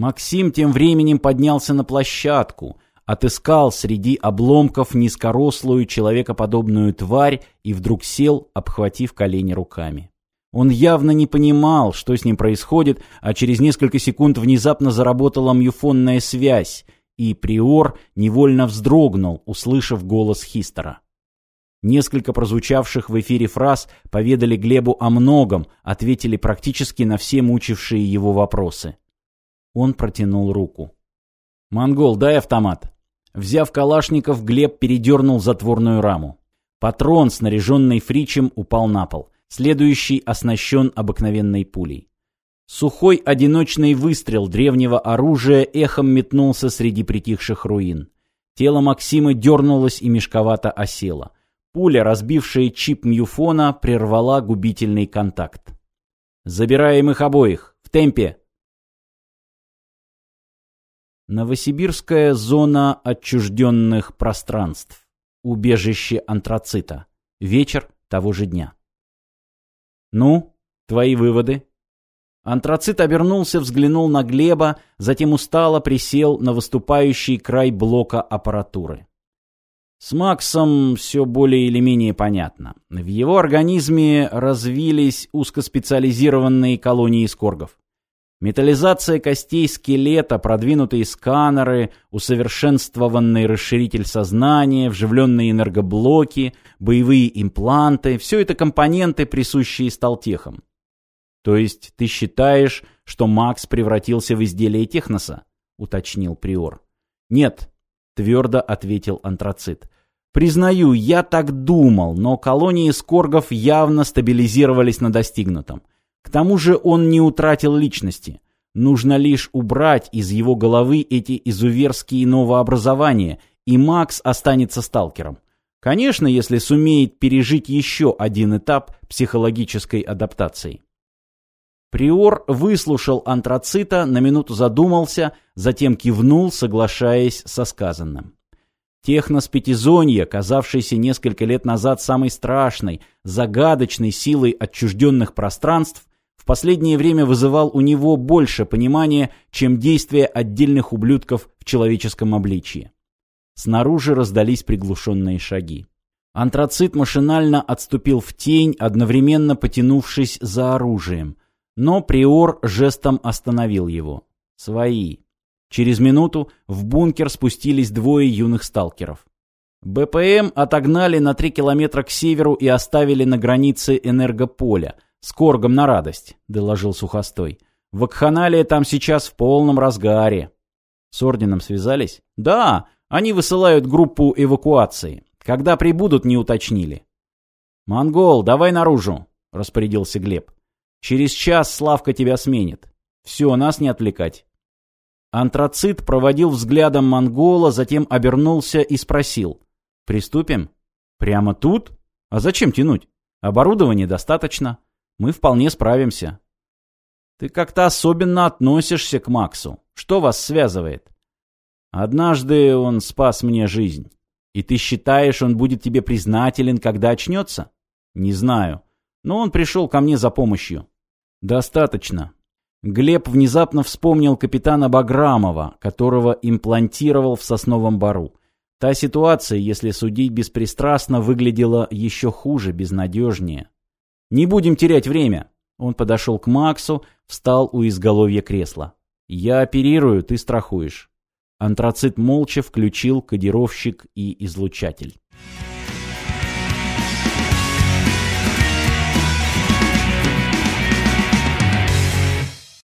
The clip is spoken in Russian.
Максим тем временем поднялся на площадку, отыскал среди обломков низкорослую человекоподобную тварь и вдруг сел, обхватив колени руками. Он явно не понимал, что с ним происходит, а через несколько секунд внезапно заработала мюфонная связь, и Приор невольно вздрогнул, услышав голос Хистера. Несколько прозвучавших в эфире фраз поведали Глебу о многом, ответили практически на все мучившие его вопросы. Он протянул руку. «Монгол, дай автомат». Взяв калашников, Глеб передернул затворную раму. Патрон, снаряженный фричем, упал на пол. Следующий оснащен обыкновенной пулей. Сухой одиночный выстрел древнего оружия эхом метнулся среди притихших руин. Тело Максима дернулось и мешковато осело. Пуля, разбившая чип мюфона, прервала губительный контакт. «Забираем их обоих! В темпе!» Новосибирская зона отчужденных пространств. Убежище антрацита. Вечер того же дня. «Ну, твои выводы?» Антрацит обернулся, взглянул на Глеба, затем устало присел на выступающий край блока аппаратуры. С Максом все более или менее понятно. В его организме развились узкоспециализированные колонии скоргов. Металлизация костей скелета, продвинутые сканеры, усовершенствованный расширитель сознания, вживленные энергоблоки, боевые импланты – все это компоненты, присущие сталтехам. То есть ты считаешь, что Макс превратился в изделие техноса? Уточнил Приор. Нет, твердо ответил антрацит. Признаю, я так думал, но колонии скоргов явно стабилизировались на достигнутом. К тому же он не утратил личности. Нужно лишь убрать из его головы эти изуверские новообразования, и Макс останется сталкером. Конечно, если сумеет пережить еще один этап психологической адаптации. Приор выслушал антрацита, на минуту задумался, затем кивнул, соглашаясь со сказанным. Технос Пятизонья, казавшийся несколько лет назад самой страшной, загадочной силой отчужденных пространств, в последнее время вызывал у него больше понимания, чем действия отдельных ублюдков в человеческом обличии. Снаружи раздались приглушенные шаги. Антрацит машинально отступил в тень, одновременно потянувшись за оружием. Но Приор жестом остановил его. «Свои». Через минуту в бункер спустились двое юных сталкеров. БПМ отогнали на три километра к северу и оставили на границе энергополя – «С Коргом на радость», — доложил Сухостой. «Вакханалия там сейчас в полном разгаре». «С орденом связались?» «Да, они высылают группу эвакуации. Когда прибудут, не уточнили». «Монгол, давай наружу», — распорядился Глеб. «Через час Славка тебя сменит. Все, нас не отвлекать». Антрацит проводил взглядом монгола, затем обернулся и спросил. «Приступим?» «Прямо тут? А зачем тянуть? Оборудования достаточно. Мы вполне справимся. Ты как-то особенно относишься к Максу. Что вас связывает? Однажды он спас мне жизнь. И ты считаешь, он будет тебе признателен, когда очнется? Не знаю. Но он пришел ко мне за помощью. Достаточно. Глеб внезапно вспомнил капитана Баграмова, которого имплантировал в сосновом бару. Та ситуация, если судить беспристрастно, выглядела еще хуже, безнадежнее. «Не будем терять время!» Он подошел к Максу, встал у изголовья кресла. «Я оперирую, ты страхуешь». Антрацит молча включил кодировщик и излучатель.